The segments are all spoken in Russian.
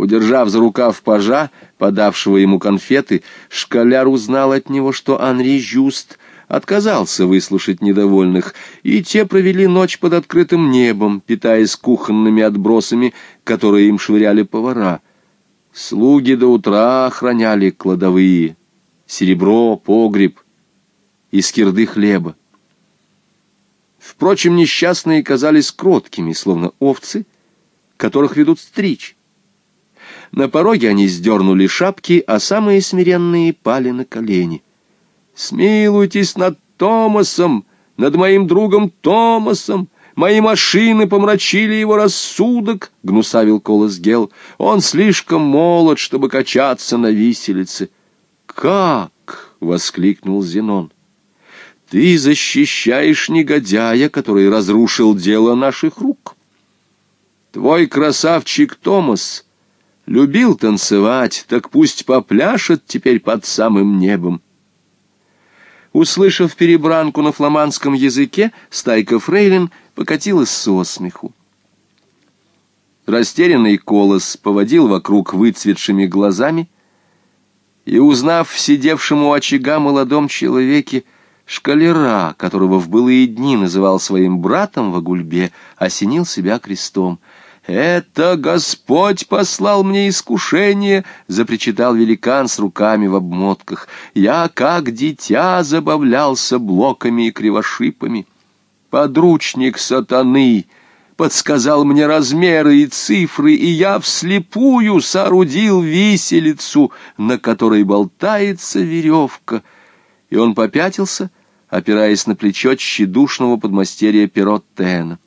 Удержав за рукав пажа, подавшего ему конфеты, школяр узнал от него, что Анри Жюст отказался выслушать недовольных, и те провели ночь под открытым небом, питаясь кухонными отбросами, которые им швыряли повара. Слуги до утра охраняли кладовые, серебро, погреб и скирды хлеба. Впрочем, несчастные казались кроткими, словно овцы, которых ведут стричь. На пороге они сдернули шапки, а самые смиренные пали на колени. «Смилуйтесь над Томасом, над моим другом Томасом!» Мои машины помрачили его рассудок, — гнусавил Колос Гел. Он слишком молод, чтобы качаться на виселице. — Как? — воскликнул Зенон. — Ты защищаешь негодяя, который разрушил дело наших рук. Твой красавчик Томас любил танцевать, так пусть попляшет теперь под самым небом. Услышав перебранку на фламандском языке, стайка фрейлин покатилась со смеху. Растерянный колос поводил вокруг выцветшими глазами и, узнав в сидевшем у очага молодом человеке шкалера, которого в былые дни называл своим братом в гульбе, осенил себя крестом — «Это Господь послал мне искушение!» — запричитал великан с руками в обмотках. «Я, как дитя, забавлялся блоками и кривошипами. Подручник сатаны!» подсказал мне размеры и цифры, и я вслепую соорудил виселицу, на которой болтается веревка. И он попятился, опираясь на плечо тщедушного подмастерья Пероттена.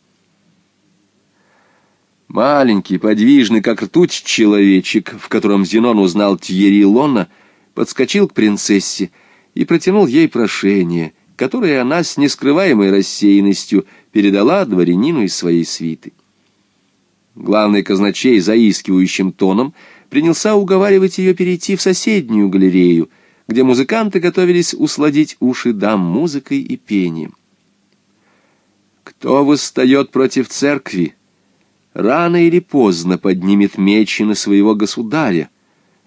Маленький, подвижный, как ртуть человечек, в котором Зенон узнал Тьерри Лона, подскочил к принцессе и протянул ей прошение, которое она с нескрываемой рассеянностью передала дворянину из своей свиты. Главный казначей заискивающим тоном принялся уговаривать ее перейти в соседнюю галерею, где музыканты готовились усладить уши дам музыкой и пением. «Кто восстает против церкви?» Рано или поздно поднимет мечи на своего государя,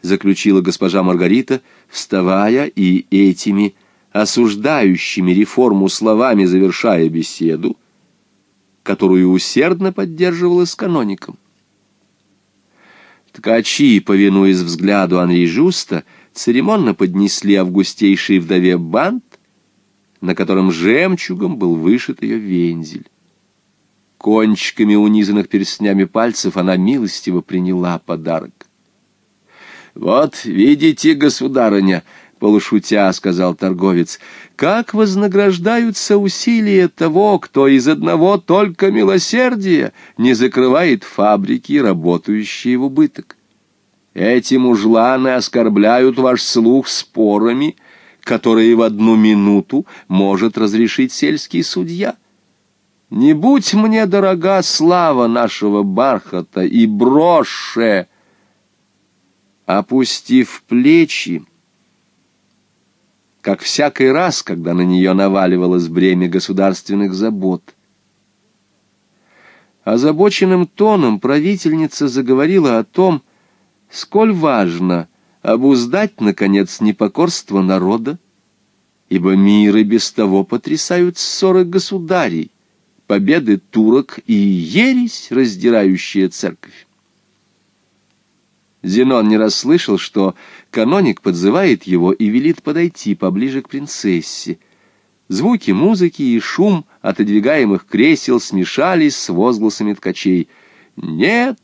заключила госпожа Маргарита, вставая и этими осуждающими реформу словами завершая беседу, которую усердно поддерживала с каноником. Ткачи, повинуясь взгляду Анри Жуста, церемонно поднесли августейшей вдове бант, на котором жемчугом был вышит ее вензель. Кончиками унизанных перстнями пальцев она милостиво приняла подарок. «Вот, видите, государыня!» — полушутя сказал торговец, — «как вознаграждаются усилия того, кто из одного только милосердия не закрывает фабрики, работающие в убыток. Эти мужланы оскорбляют ваш слух спорами, которые в одну минуту может разрешить сельский судья». Не будь мне дорога слава нашего бархата и броше, опустив плечи, как всякий раз, когда на нее наваливалось бремя государственных забот. Озабоченным тоном правительница заговорила о том, сколь важно обуздать, наконец, непокорство народа, ибо мир и без того потрясают ссоры государей победы турок и ересь, раздирающая церковь. Зенон не расслышал, что каноник подзывает его и велит подойти поближе к принцессе. Звуки музыки и шум отодвигаемых кресел смешались с возгласами ткачей. «Нет!»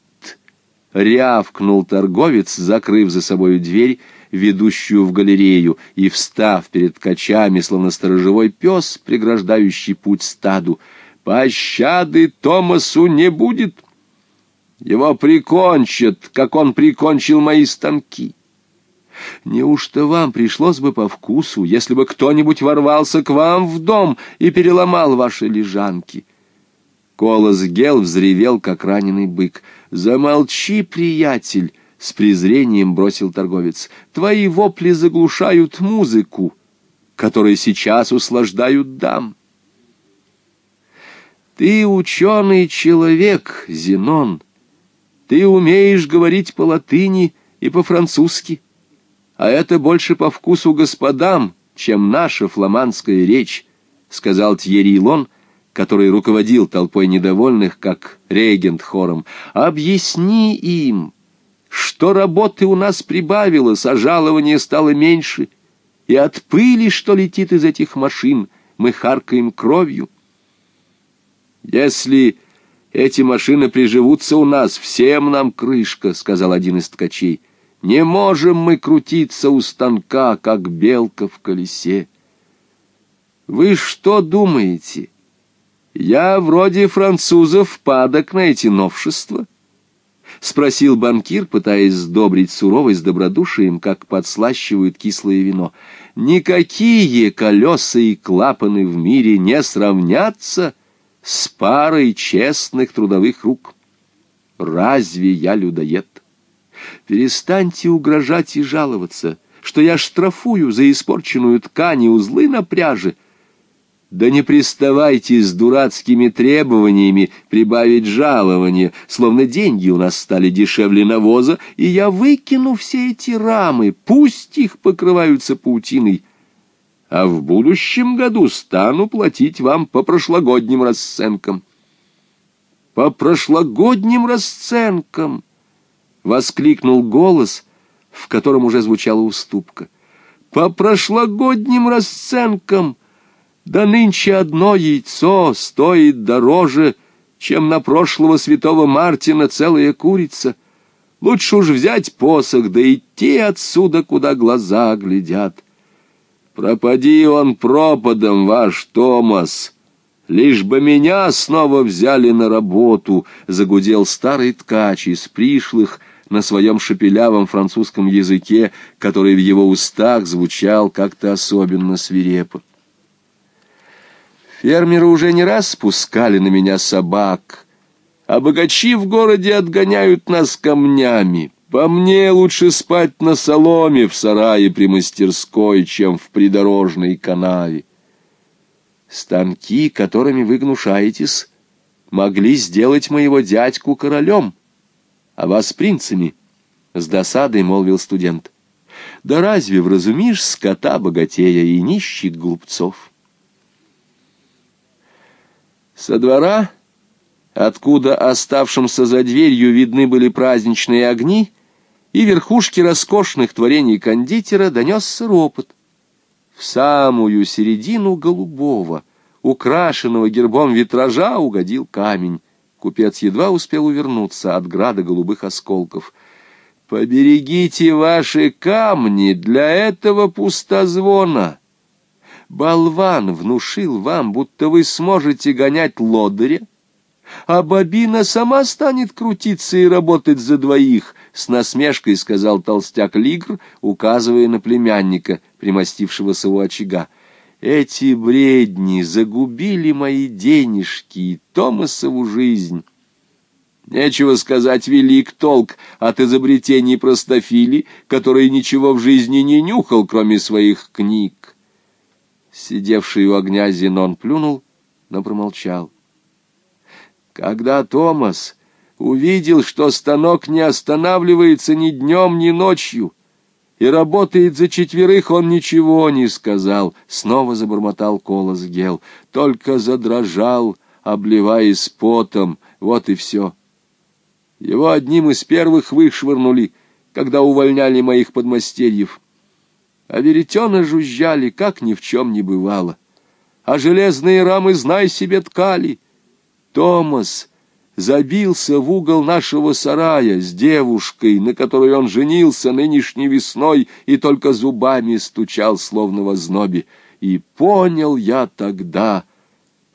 — рявкнул торговец, закрыв за собою дверь, ведущую в галерею, и, встав перед ткачами, словно сторожевой пес, преграждающий путь стаду, — Пощады Томасу не будет. Его прикончат, как он прикончил мои станки. Неужто вам пришлось бы по вкусу, если бы кто-нибудь ворвался к вам в дом и переломал ваши лежанки? Колос Гел взревел, как раненый бык. «Замолчи, приятель!» — с презрением бросил торговец. «Твои вопли заглушают музыку, которой сейчас услаждают дам». Ты ученый человек, Зенон. Ты умеешь говорить по-латыни и по-французски, а это больше по вкусу господам, чем наша фламандская речь, — сказал Тьерри Лон, который руководил толпой недовольных, как регент хором. Объясни им, что работы у нас прибавилось, а жалование стало меньше, и от пыли, что летит из этих машин, мы харкаем кровью. Если эти машины приживутся у нас, всем нам крышка, — сказал один из ткачей. Не можем мы крутиться у станка, как белка в колесе. Вы что думаете? Я вроде французов падок на эти новшества? — спросил банкир, пытаясь сдобрить суровость добродушием, как подслащивают кислое вино. «Никакие колеса и клапаны в мире не сравнятся с парой честных трудовых рук. Разве я людоед? Перестаньте угрожать и жаловаться, что я штрафую за испорченную ткань и узлы на пряже, да не приставайте с дурацкими требованиями прибавить жалование, словно деньги у нас стали дешевле навоза, и я выкину все эти рамы, пусть их покрываются паутиной, а в будущем году стану платить вам по прошлогодним расценкам. По прошлогодним расценкам! — воскликнул голос, в котором уже звучала уступка. По прошлогодним расценкам! — да нынче одно яйцо стоит дороже, чем на прошлого святого Мартина целая курица. Лучше уж взять посох, да идти отсюда, куда глаза глядят. Пропади он пропадом, ваш Томас. Лишь бы меня снова взяли на работу, — загудел старый ткач из пришлых на своем шепелявом французском языке, который в его устах звучал как-то особенно свирепо. Фермеры уже не раз спускали на меня собак, а богачи в городе отгоняют нас камнями. По мне лучше спать на соломе в сарае при мастерской, чем в придорожной канаве. Станки, которыми вы гнушаетесь, могли сделать моего дядьку королем, а вас принцами, — с досадой молвил студент. Да разве вразумишь скота богатея и нищих глупцов? Со двора, откуда оставшимся за дверью видны были праздничные огни, и верхушки роскошных творений кондитера донесся ропот. В самую середину голубого, украшенного гербом витража, угодил камень. Купец едва успел увернуться от града голубых осколков. «Поберегите ваши камни для этого пустозвона!» Болван внушил вам, будто вы сможете гонять лодыря, а бобина сама станет крутиться и работать за двоих, — с насмешкой сказал толстяк Лигр, указывая на племянника, примостившегося у очага. Эти бредни загубили мои денежки и Томасову жизнь. Нечего сказать, велик толк от изобретений простофили, который ничего в жизни не нюхал, кроме своих книг. Сидевший у огня Зенон плюнул, но промолчал. Когда Томас увидел, что станок не останавливается ни днем, ни ночью, и работает за четверых, он ничего не сказал. Снова забормотал колос Гел, только задрожал, обливаясь потом, вот и все. Его одним из первых вышвырнули, когда увольняли моих подмастерьев а веретена жужжали, как ни в чем не бывало. А железные рамы, знай себе, ткали. Томас забился в угол нашего сарая с девушкой, на которой он женился нынешней весной и только зубами стучал, словно в ознобе. И понял я тогда,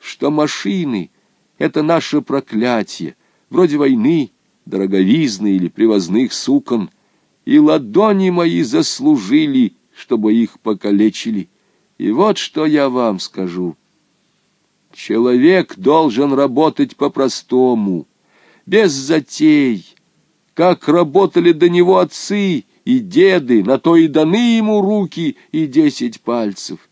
что машины — это наше проклятие, вроде войны, дороговизны или привозных сукон, и ладони мои заслужили — чтобы их покалечили. И вот что я вам скажу. Человек должен работать по-простому, без затей, как работали до него отцы и деды, на то и даны ему руки и десять пальцев.